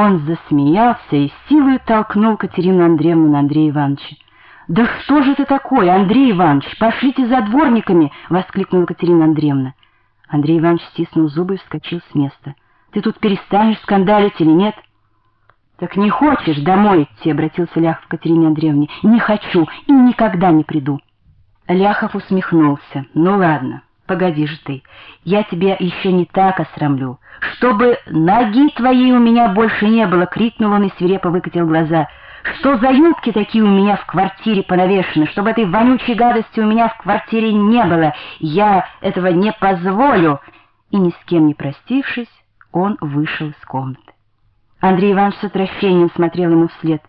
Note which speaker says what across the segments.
Speaker 1: Он засмеялся и силой толкнул Катерину Андреевну на Андрея Ивановича. «Да что же это такое, Андрей Иванович? Пошлите за дворниками!» — воскликнула Катерина Андреевна. Андрей Иванович стиснул зубы и вскочил с места. «Ты тут перестанешь скандалить или нет?» «Так не хочешь домой идти?» — обратился Ляхов к Катерине Андреевне. «Не хочу и никогда не приду». Ляхов усмехнулся. «Ну ладно, погоди же ты, я тебя еще не так осрамлю. Чтобы ноги твоей у меня больше не было!» — крикнул он и свирепо выкатил глаза. «Что за юбки такие у меня в квартире понавешены? Чтобы этой вонючей гадости у меня в квартире не было! Я этого не позволю!» И ни с кем не простившись, он вышел из комнаты. Андрей Иванович с отвращением смотрел ему вслед.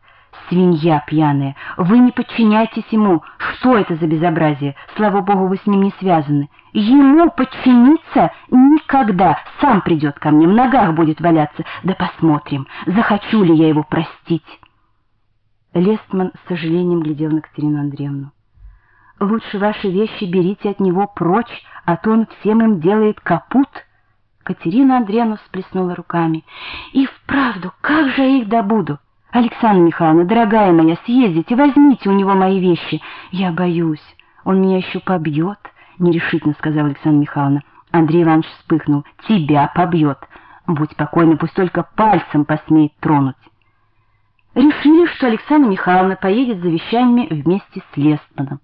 Speaker 1: «Свинья пьяная! Вы не подчиняйтесь ему! Что это за безобразие? Слава богу, вы с ним не связаны! Ему подчиниться никогда! Сам придет ко мне, в ногах будет валяться! Да посмотрим, захочу ли я его простить!» Лестман с сожалением глядел на Катерину Андреевну. «Лучше ваши вещи берите от него прочь, а то он всем им делает капут!» Катерина Андреевна всплеснула руками. «И вправду, как же я их добуду? Александра Михайловна, дорогая моя, съездите, возьмите у него мои вещи. Я боюсь, он меня еще побьет», — нерешительно сказала Александра Михайловна. Андрей Иванович вспыхнул. «Тебя побьет. Будь покойна, пусть только пальцем посмеет тронуть». Решили, что Александра Михайловна поедет за вещами вместе с Лестманом.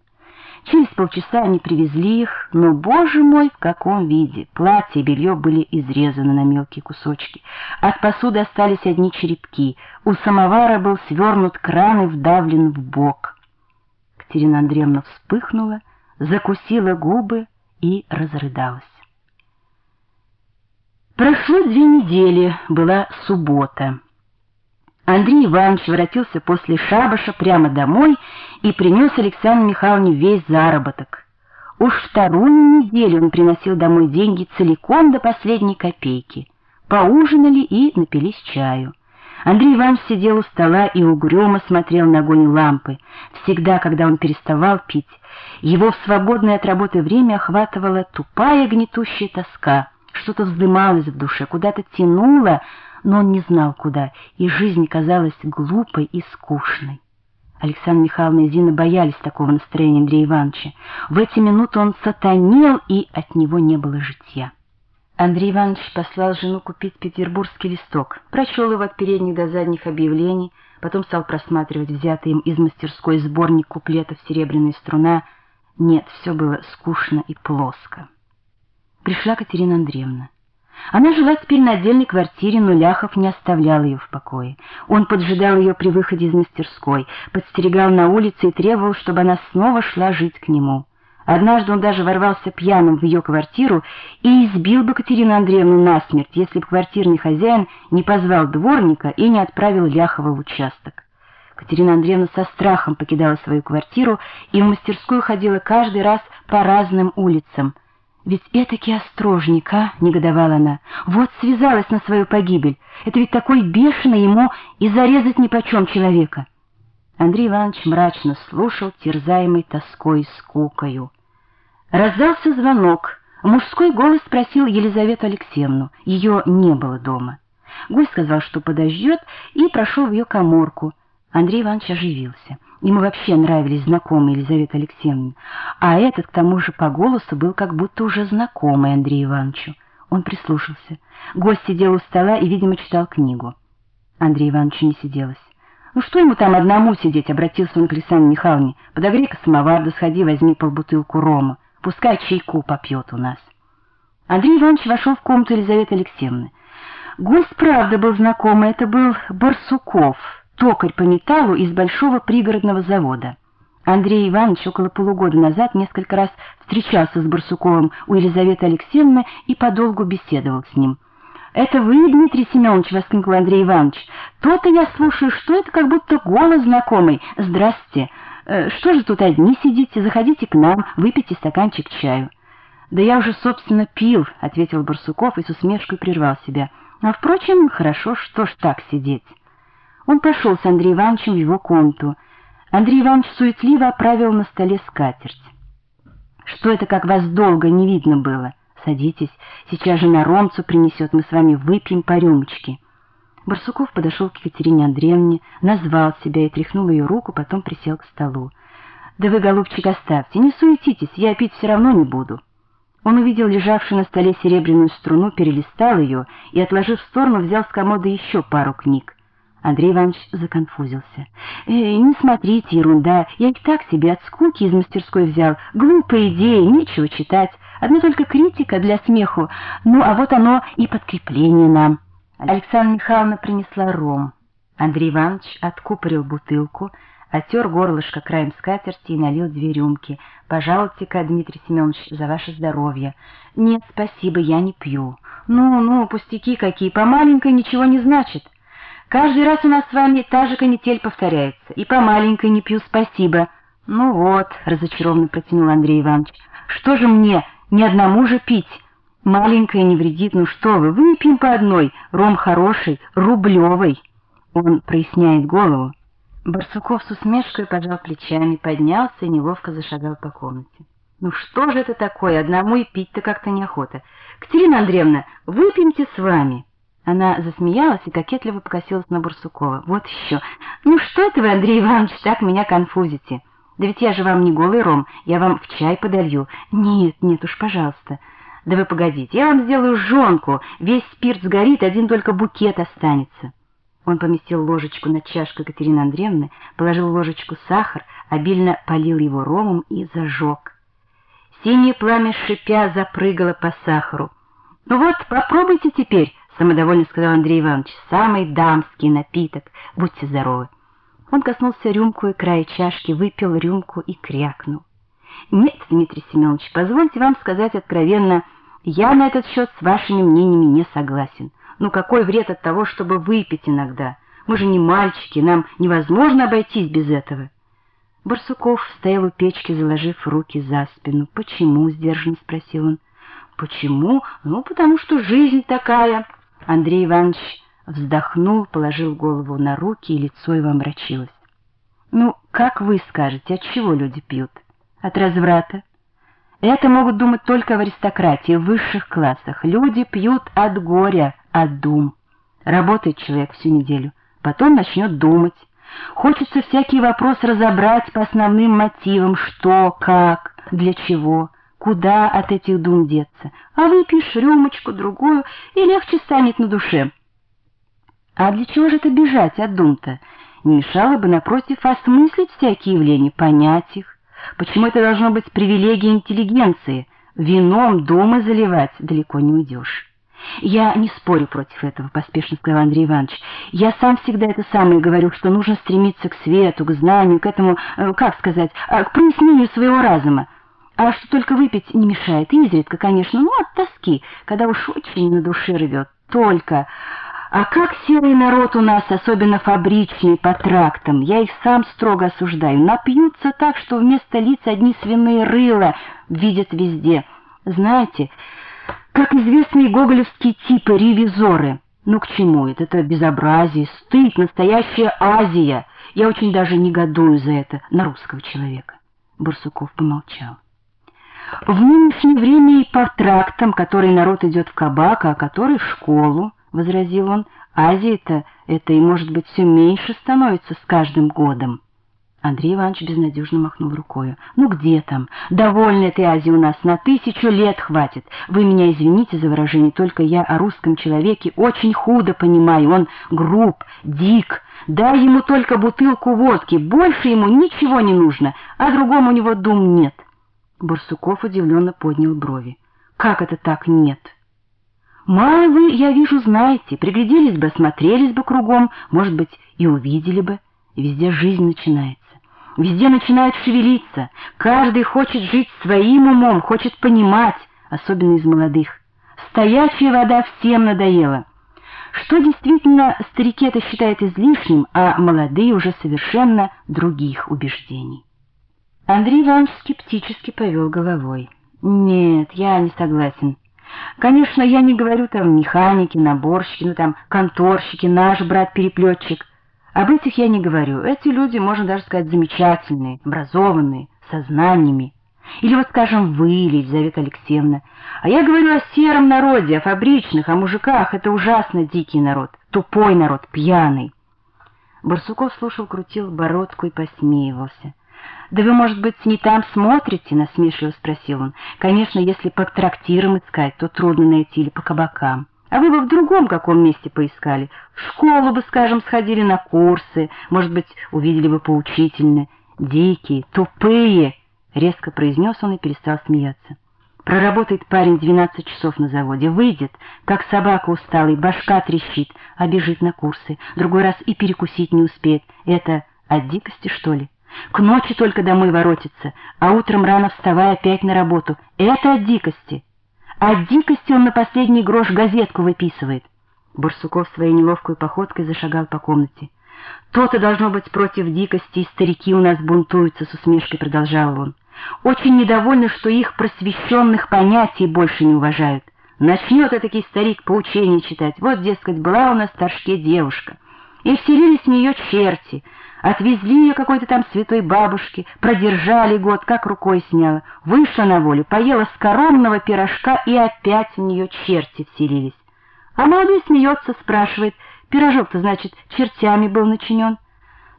Speaker 1: Через полчаса они привезли их, но, боже мой, в каком виде! Платье и белье были изрезаны на мелкие кусочки. От посуды остались одни черепки. У самовара был свернут кран и вдавлен в бок. Катерина Андреевна вспыхнула, закусила губы и разрыдалась. Прошло две недели, была суббота. Андрей Иванович воротился после шабаша прямо домой и принес Александре Михайловне весь заработок. Уж вторую неделю он приносил домой деньги целиком до последней копейки. Поужинали и напились чаю. Андрей Иванович сидел у стола и угрюмо смотрел на огонь лампы. Всегда, когда он переставал пить, его в свободное от работы время охватывала тупая гнетущая тоска. Что-то вздымалось в душе, куда-то тянуло, но он не знал, куда, и жизнь казалась глупой и скучной. Александра Михайловна и Зина боялись такого настроения Андрея Ивановича. В эти минуты он сатанел, и от него не было житья. Андрей Иванович послал жену купить петербургский листок, прочел его от передних до задних объявлений, потом стал просматривать взятый им из мастерской сборник куплетов «Серебряная струна». Нет, все было скучно и плоско. Пришла Катерина Андреевна. Она жила теперь на отдельной квартире, но Ляхов не оставлял ее в покое. Он поджидал ее при выходе из мастерской, подстерегал на улице и требовал, чтобы она снова шла жить к нему. Однажды он даже ворвался пьяным в ее квартиру и избил бы Катерину Андреевну насмерть, если бы квартирный хозяин не позвал дворника и не отправил Ляхова в участок. Катерина Андреевна со страхом покидала свою квартиру и в мастерскую ходила каждый раз по разным улицам — «Ведь этаки острожник, а?» — негодовала она. «Вот связалась на свою погибель. Это ведь такой бешеный ему и зарезать нипочем человека». Андрей Иванович мрачно слушал, терзаемый тоской и скукою. Раздался звонок. Мужской голос спросил Елизавету Алексеевну. Ее не было дома. Гость сказал, что подождет, и прошел в ее коморку. Андрей Иванович оживился. Ему вообще нравились знакомые Елизаветы Алексеевны, а этот, к тому же, по голосу был как будто уже знакомый Андрею Ивановичу. Он прислушался. Гость сидел у стола и, видимо, читал книгу. Андрею Ивановичу не сиделось. «Ну что ему там одному сидеть?» — обратился он к Александре Михайловне. «Подогрей-ка самовар, да сходи, возьми полбутылку рома. Пускай чайку попьет у нас». Андрей Иванович вошел в комнату Елизаветы Алексеевны. Гость, правда, был знакомый. Это был Барсуков токарь по металлу из большого пригородного завода. Андрей Иванович около полугода назад несколько раз встречался с Барсуковым у Елизаветы Алексеевны и подолгу беседовал с ним. «Это вы, Дмитрий Семенович?» — воскликнул Андрей Иванович. «То-то я слушаю, что это как будто голос знакомый. Здрасте. Э, что же тут одни сидите? Заходите к нам, выпейте стаканчик чаю». «Да я уже, собственно, пил», — ответил Барсуков и с усмешкой прервал себя. «А, впрочем, хорошо, что ж так сидеть». Он пошел с Андреем Ивановичем в его комнату. Андрей Иванович суетливо оправил на столе скатерть. «Что это, как вас долго не видно было? Садитесь, сейчас же на ромцу принесет, мы с вами выпьем по рюмочке». Барсуков подошел к Екатерине Андреевне, назвал себя и тряхнул ее руку, потом присел к столу. «Да вы, голубчик, оставьте, не суетитесь, я пить все равно не буду». Он увидел лежавшую на столе серебряную струну, перелистал ее и, отложив в сторону, взял с комода еще пару книг. Андрей Иванович законфузился. «Э, «Не смотрите, ерунда, я и так себе от скуки из мастерской взял. Глупая идея, нечего читать. Одна только критика для смеху. Ну, а вот оно и подкрепление нам». Александра Михайловна принесла ром. Андрей Иванович откупорил бутылку, Отер горлышко краем скатерти и налил две рюмки. «Пожалуйте-ка, Дмитрий Семенович, за ваше здоровье». «Нет, спасибо, я не пью». «Ну, ну, пустяки какие, по маленькой ничего не значит. Каждый раз у нас с вами та же канитель повторяется. И по маленькой не пью, спасибо». «Ну вот», — разочарованно протянул Андрей Иванович, — «что же мне, ни одному же пить?» «Маленькая не вредит, ну что вы, выпьем по одной, ром хороший, рублевый». Он проясняет голову. Барсуков с усмешкой пожал плечами, поднялся и неловко зашагал по комнате. «Ну что же это такое? Одному и пить-то как-то неохота. Катерина Андреевна, выпьемте с вами!» Она засмеялась и кокетливо покосилась на Барсукова. «Вот еще! Ну что это вы, Андрей Иванович, так меня конфузите? Да ведь я же вам не голый ром, я вам в чай подолью. Нет, нет уж, пожалуйста. Да вы погодите, я вам сделаю жонку, весь спирт сгорит, один только букет останется». Он поместил ложечку на чашку Екатерины Андреевны, положил ложечку сахар, обильно полил его ромом и зажег. Синее пламя шипя запрыгало по сахару. «Ну вот, попробуйте теперь», — самодовольно сказал Андрей Иванович, — «самый дамский напиток. Будьте здоровы». Он коснулся рюмку и края чашки, выпил рюмку и крякнул. «Нет, Дмитрий Семенович, позвольте вам сказать откровенно, я на этот счет с вашими мнениями не согласен». Ну какой вред от того, чтобы выпить иногда? Мы же не мальчики, нам невозможно обойтись без этого. Барсуков стоял у печки, заложив руки за спину. «Почему?» — сдержанно спросил он. «Почему? Ну, потому что жизнь такая». Андрей Иванович вздохнул, положил голову на руки, и лицо его омрачилось. «Ну, как вы скажете, от чего люди пьют? От разврата? Это могут думать только в аристократии, в высших классах. Люди пьют от горя, от дум. Работает человек всю неделю, потом начнет думать. Хочется всякий вопрос разобрать по основным мотивам, что, как, для чего, куда от этих дум деться. А выпьешь рюмочку, другую, и легче станет на душе. А для чего же это бежать от дум-то? Не мешало бы, напротив, осмыслить всякие явления, понять их. Почему это должно быть привилегией интеллигенции? Вином думы заливать далеко не уйдешь. «Я не спорю против этого», — поспешно сказал Андрей Иванович. «Я сам всегда это самое говорю, что нужно стремиться к свету, к знанию, к этому, э, как сказать, э, к прояснению своего разума. А что только выпить не мешает, изредка, конечно, ну, от тоски, когда уж очень на душе рвет, только... А как серый народ у нас, особенно фабричный, по трактам, я их сам строго осуждаю, напьются так, что вместо лиц одни свиные рыла видят везде. Знаете, как известные гоголевские типы, ревизоры. Ну к чему это? Это безобразие, стыд, настоящая Азия. Я очень даже негодую за это на русского человека. Барсуков помолчал. В нынешнее время и по трактам, который народ идет в кабак, а который в школу, — возразил он, — Азия-то это и, может быть, все меньше становится с каждым годом. Андрей Иванович безнадежно махнул рукой. «Ну где там? Довольно этой Азии у нас, на тысячу лет хватит. Вы меня извините за выражение, только я о русском человеке очень худо понимаю. Он груб, дик. Дай ему только бутылку водки, больше ему ничего не нужно, а другому у него дум нет». Барсуков удивленно поднял брови. «Как это так нет?» «Мало вы, я вижу, знаете, пригляделись бы, осмотрелись бы кругом, может быть, и увидели бы. Везде жизнь начинается. Везде начинают шевелиться. Каждый хочет жить своим умом, хочет понимать, особенно из молодых. Стоячая вода всем надоела. Что действительно старики это считают излишним, а молодые уже совершенно других убеждений. Андрей Иванович скептически повел головой. «Нет, я не согласен. Конечно, я не говорю там механики, наборщики, ну там конторщики, наш брат-переплетчик». Об этих я не говорю. Эти люди, можно даже сказать, замечательные, образованные, со знаниями. Или вот, скажем, вы, Елизавета Алексеевна. А я говорю о сером народе, о фабричных, о мужиках. Это ужасно дикий народ. тупой народ, пьяный. Барсуков слушал, крутил бородку и посмеивался. «Да вы, может быть, не там смотрите?» — насмешливо спросил он. «Конечно, если по трактирам искать, то трудно найти или по кабакам. А вы бы в другом каком месте поискали. В школу бы, скажем, сходили на курсы, может быть, увидели бы поучительно. Дикие, тупые!» — резко произнес он и перестал смеяться. Проработает парень 12 часов на заводе, выйдет, как собака усталый, башка трещит, а бежит на курсы. Другой раз и перекусить не успеет. Это от дикости, что ли? К ночи только домой воротится, а утром рано вставая опять на работу. Это от дикости. От дикости он на последний грош газетку выписывает. Барсуков своей неловкой походкой зашагал по комнате. «То-то должно быть против дикости, и старики у нас бунтуются», — с усмешкой продолжал он. Очень недовольны, что их просвещенных понятий больше не уважают. Начнет этакий старик поучение читать. Вот, дескать, была у нас в девушка. И вселились в нее черти. Отвезли ее какой-то там святой бабушке, продержали год, как рукой сняла. Вышла на волю, поела скоромного пирожка, и опять в нее черти вселились. А молодой смеется, спрашивает, пирожок-то, значит, чертями был начинен.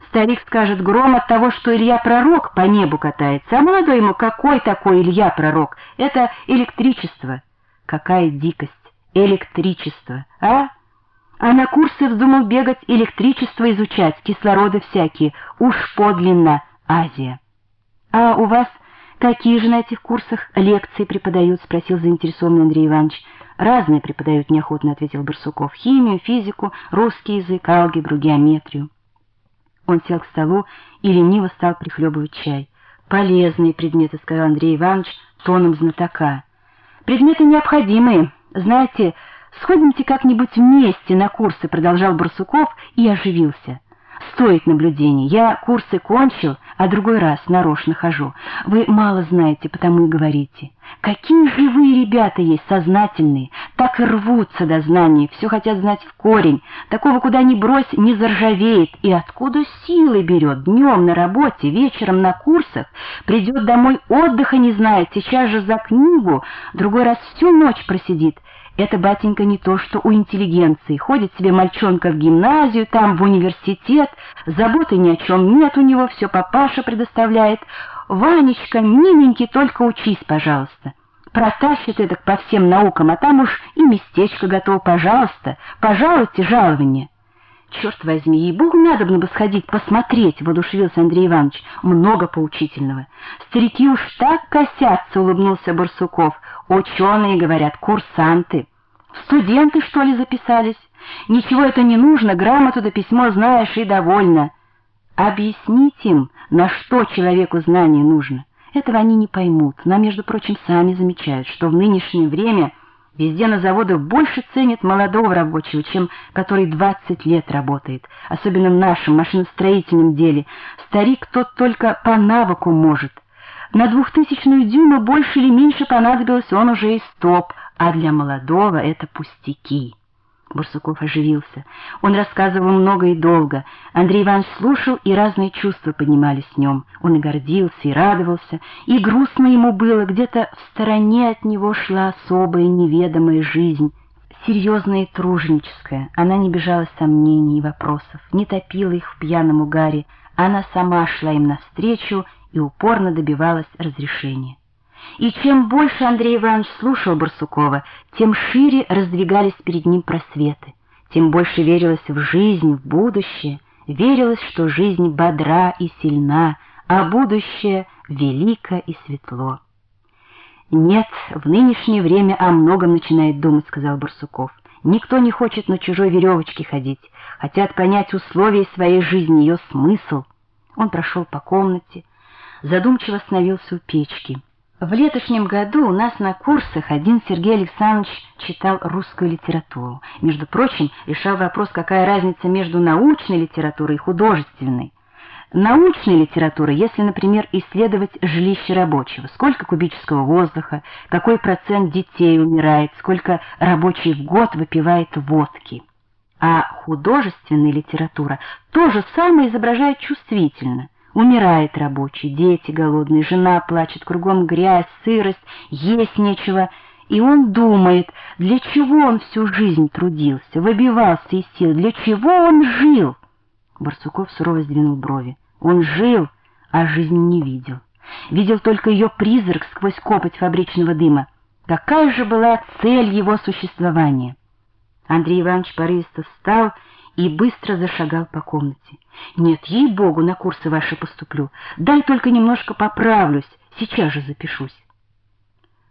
Speaker 1: Старик скажет гром от того, что Илья Пророк по небу катается, а молодой ему какой такой Илья Пророк? Это электричество. Какая дикость! Электричество, а? А на курсы вздумал бегать электричество изучать, кислороды всякие, уж подлинно Азия. А у вас какие же на этих курсах лекции преподают? Спросил заинтересованный Андрей Иванович. Разные преподают, неохотно ответил Барсуков. Химию, физику, русский язык, алгебру, геометрию. Он сел к столу и лениво стал прихлебывать чай. «Полезные предметы», — сказал Андрей Иванович тоном знатока. «Предметы необходимые. Знаете, сходимте как-нибудь вместе на курсы», — продолжал Барсуков и оживился. «Стоит наблюдение. Я курсы кончил, а другой раз нарочно хожу. Вы мало знаете, потому и говорите. Какие живые ребята есть, сознательные, так и рвутся до знаний, все хотят знать в корень. Такого куда ни брось, не заржавеет. И откуда силы берет? Днем на работе, вечером на курсах, придет домой, отдыха не знает, сейчас же за книгу, другой раз всю ночь просидит. Это, батенька, не то, что у интеллигенции. Ходит себе мальчонка в гимназию, там в университет, заботы ни о чем нет у него, все папаша предоставляет. Ванечка, миленький, только учись, пожалуйста. Протащит это по всем наукам, а там уж и местечко готово, пожалуйста, пожалуйте жалование. Черт возьми, ей-богу, надо бы сходить, посмотреть, воодушевился Андрей Иванович. Много поучительного. Старики уж так косятся, улыбнулся Барсуков. Ученые, говорят, курсанты. Студенты, что ли, записались? Ничего это не нужно, грамоту да письмо знаешь и довольно. Объяснить им, на что человеку знание нужно. Этого они не поймут, но, между прочим, сами замечают, что в нынешнее время везде на заводах больше ценят молодого рабочего, чем который 20 лет работает, особенно в нашем машиностроительном деле. Старик тот только по навыку может. На двухтысячную дюйма больше или меньше понадобилось, он уже и стоп, а для молодого это пустяки. Бурсуков оживился. Он рассказывал много и долго. Андрей Иванович слушал, и разные чувства поднимались в нем. Он и гордился, и радовался, и грустно ему было. Где-то в стороне от него шла особая неведомая жизнь, серьезная и труженическая. Она не бежала сомнений и вопросов, не топила их в пьяном угаре. Она сама шла им навстречу и упорно добивалась разрешения. И чем больше Андрей Иванович слушал Барсукова, тем шире раздвигались перед ним просветы, тем больше верилось в жизнь, в будущее, верилось, что жизнь бодра и сильна, а будущее велико и светло. «Нет, в нынешнее время о многом начинает думать», — сказал Барсуков. «Никто не хочет на чужой веревочке ходить, хотят понять условия своей жизни, ее смысл». Он прошел по комнате, задумчиво остановился у печки. В летошнем году у нас на курсах один Сергей Александрович читал русскую литературу. Между прочим, решал вопрос, какая разница между научной литературой и художественной. Научная литература, если, например, исследовать жилище рабочего, сколько кубического воздуха, какой процент детей умирает, сколько рабочий в год выпивает водки. А художественная литература то же самое изображает чувствительно – Умирает рабочий, дети голодные, жена плачет, кругом грязь, сырость, есть нечего. И он думает, для чего он всю жизнь трудился, выбивался из сил, для чего он жил. Барсуков сурово сдвинул брови. Он жил, а жизнь не видел. Видел только ее призрак сквозь копоть фабричного дыма. Какая же была цель его существования? Андрей Иванович порывисто встал и быстро зашагал по комнате. «Нет, ей-богу, на курсы ваши поступлю. Дай только немножко поправлюсь, сейчас же запишусь».